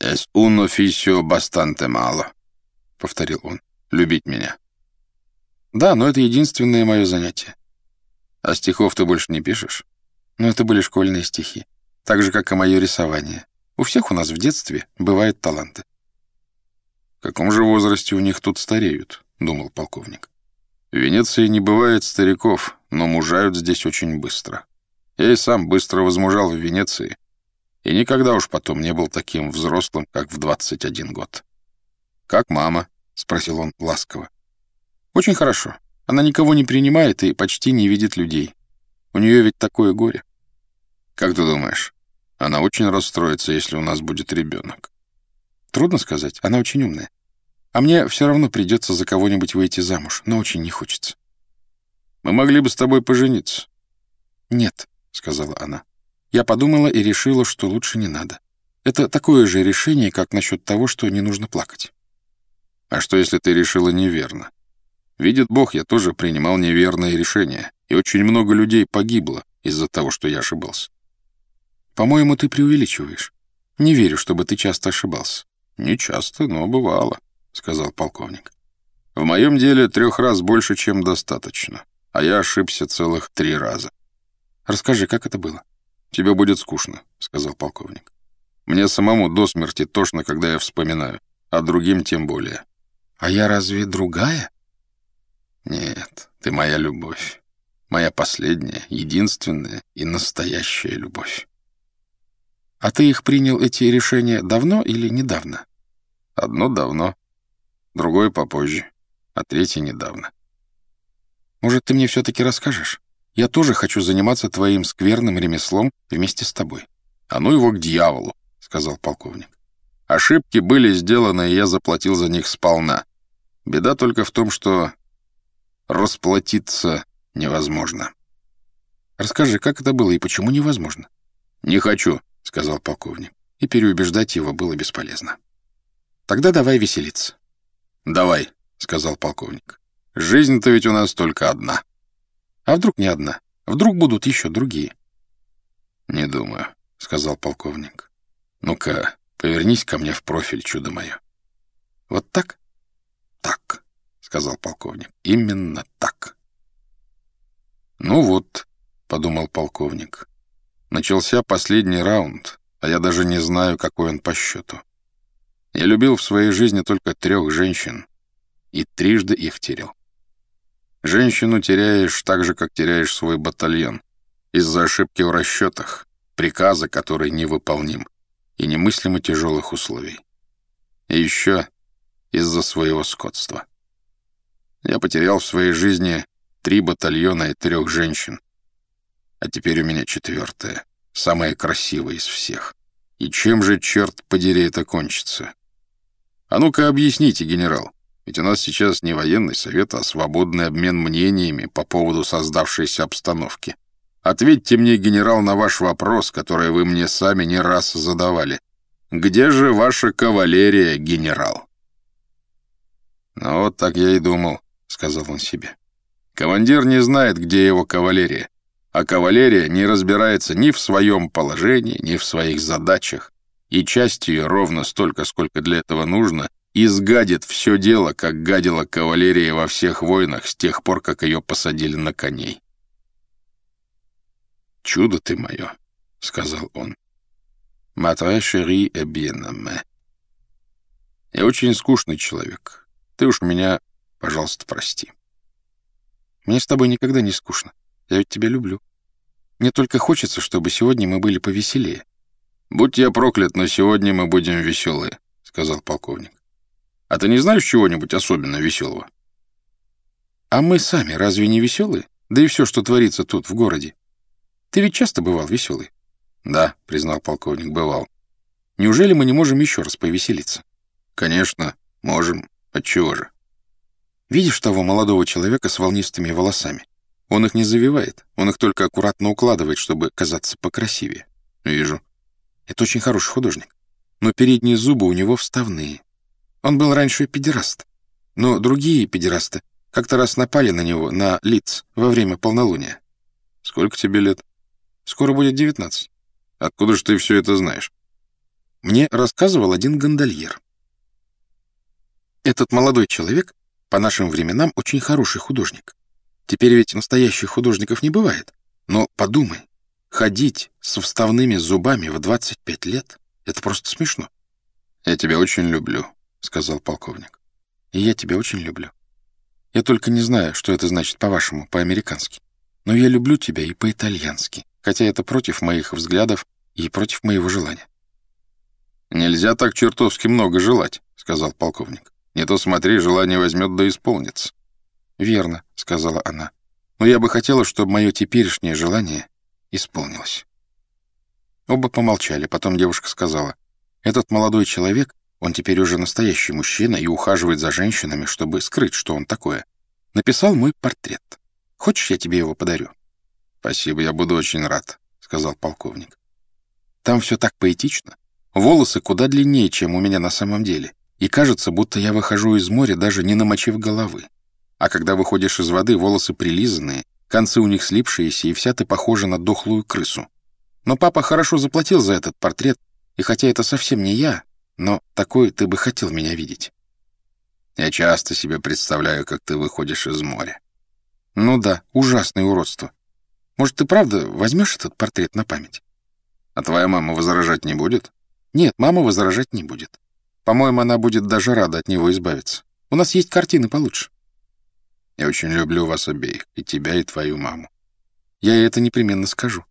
«Es un oficio bastante malo», — повторил он. «Любить меня». «Да, но это единственное мое занятие». «А стихов ты больше не пишешь?» «Ну, это были школьные стихи. Так же, как и мое рисование. У всех у нас в детстве бывают таланты». «В каком же возрасте у них тут стареют?» — думал полковник. «В Венеции не бывает стариков, но мужают здесь очень быстро. Я и сам быстро возмужал в Венеции, и никогда уж потом не был таким взрослым, как в 21 год. «Как мама?» — спросил он ласково. «Очень хорошо. Она никого не принимает и почти не видит людей. У нее ведь такое горе». «Как ты думаешь, она очень расстроится, если у нас будет ребенок?» «Трудно сказать. Она очень умная. А мне все равно придется за кого-нибудь выйти замуж, но очень не хочется». «Мы могли бы с тобой пожениться». «Нет», — сказала она. Я подумала и решила, что лучше не надо. Это такое же решение, как насчет того, что не нужно плакать. А что, если ты решила неверно? Видит Бог, я тоже принимал неверное решение, и очень много людей погибло из-за того, что я ошибался. По-моему, ты преувеличиваешь. Не верю, чтобы ты часто ошибался. Не часто, но бывало, — сказал полковник. В моем деле трех раз больше, чем достаточно, а я ошибся целых три раза. Расскажи, как это было? «Тебе будет скучно», — сказал полковник. «Мне самому до смерти тошно, когда я вспоминаю, а другим тем более». «А я разве другая?» «Нет, ты моя любовь. Моя последняя, единственная и настоящая любовь». «А ты их принял, эти решения, давно или недавно?» «Одно давно, другое попозже, а третье недавно». «Может, ты мне все-таки расскажешь?» Я тоже хочу заниматься твоим скверным ремеслом вместе с тобой». «А ну его к дьяволу», — сказал полковник. «Ошибки были сделаны, и я заплатил за них сполна. Беда только в том, что расплатиться невозможно». «Расскажи, как это было и почему невозможно?» «Не хочу», — сказал полковник. И переубеждать его было бесполезно. «Тогда давай веселиться». «Давай», — сказал полковник. «Жизнь-то ведь у нас только одна». А вдруг не одна? Вдруг будут еще другие? «Не думаю», — сказал полковник. «Ну-ка, повернись ко мне в профиль, чудо мое». «Вот так?» «Так», — сказал полковник. «Именно так». «Ну вот», — подумал полковник. «Начался последний раунд, а я даже не знаю, какой он по счету. Я любил в своей жизни только трех женщин, и трижды их терял. Женщину теряешь так же, как теряешь свой батальон. Из-за ошибки в расчетах, приказа, который невыполним, и немыслимо тяжелых условий. И еще из-за своего скотства. Я потерял в своей жизни три батальона и трех женщин. А теперь у меня четвертая, самая красивая из всех. И чем же, черт подери, это кончится? А ну-ка объясните, генерал. Ведь у нас сейчас не военный совет, а свободный обмен мнениями по поводу создавшейся обстановки. Ответьте мне, генерал, на ваш вопрос, который вы мне сами не раз задавали. Где же ваша кавалерия, генерал? Ну вот так я и думал, сказал он себе. Командир не знает, где его кавалерия, а кавалерия не разбирается ни в своем положении, ни в своих задачах, и часть ее ровно столько, сколько для этого нужно — изгадит все дело, как гадила кавалерия во всех войнах с тех пор, как ее посадили на коней. «Чудо ты мое», — сказал он. «Матре шери и бьенаме». «Я очень скучный человек. Ты уж меня, пожалуйста, прости». «Мне с тобой никогда не скучно. Я ведь тебя люблю. Мне только хочется, чтобы сегодня мы были повеселее». «Будь я проклят, но сегодня мы будем веселые», — сказал полковник. А ты не знаешь чего-нибудь особенно веселого? А мы сами разве не веселые? Да и все, что творится тут, в городе. Ты ведь часто бывал веселый? Да, признал полковник, бывал. Неужели мы не можем еще раз повеселиться? Конечно, можем. Отчего же? Видишь того молодого человека с волнистыми волосами? Он их не завивает, он их только аккуратно укладывает, чтобы казаться покрасивее. Вижу. Это очень хороший художник. Но передние зубы у него вставные. Он был раньше педераст. Но другие педерасты как-то раз напали на него, на лиц, во время полнолуния. Сколько тебе лет? Скоро будет девятнадцать. Откуда же ты все это знаешь? Мне рассказывал один гондольер. Этот молодой человек по нашим временам очень хороший художник. Теперь ведь настоящих художников не бывает. Но подумай, ходить с вставными зубами в 25 лет — это просто смешно. «Я тебя очень люблю», — сказал полковник. «И я тебя очень люблю. Я только не знаю, что это значит по-вашему, по-американски. Но я люблю тебя и по-итальянски, хотя это против моих взглядов и против моего желания». «Нельзя так чертовски много желать», — сказал полковник. «Не то смотри, желание возьмет да исполнится». «Верно», — сказала она. «Но я бы хотела, чтобы мое теперешнее желание исполнилось». Оба помолчали, потом девушка сказала. «Этот молодой человек, он теперь уже настоящий мужчина и ухаживает за женщинами, чтобы скрыть, что он такое. Написал мой портрет. Хочешь, я тебе его подарю?» «Спасибо, я буду очень рад», — сказал полковник. «Там все так поэтично. Волосы куда длиннее, чем у меня на самом деле, и кажется, будто я выхожу из моря, даже не намочив головы. А когда выходишь из воды, волосы прилизанные, концы у них слипшиеся, и вся ты похожа на дохлую крысу. Но папа хорошо заплатил за этот портрет, и хотя это совсем не я, но такой ты бы хотел меня видеть. Я часто себе представляю, как ты выходишь из моря. Ну да, ужасное уродство. Может, ты правда возьмешь этот портрет на память? А твоя мама возражать не будет? Нет, мама возражать не будет. По-моему, она будет даже рада от него избавиться. У нас есть картины получше. Я очень люблю вас обеих, и тебя, и твою маму. Я это непременно скажу.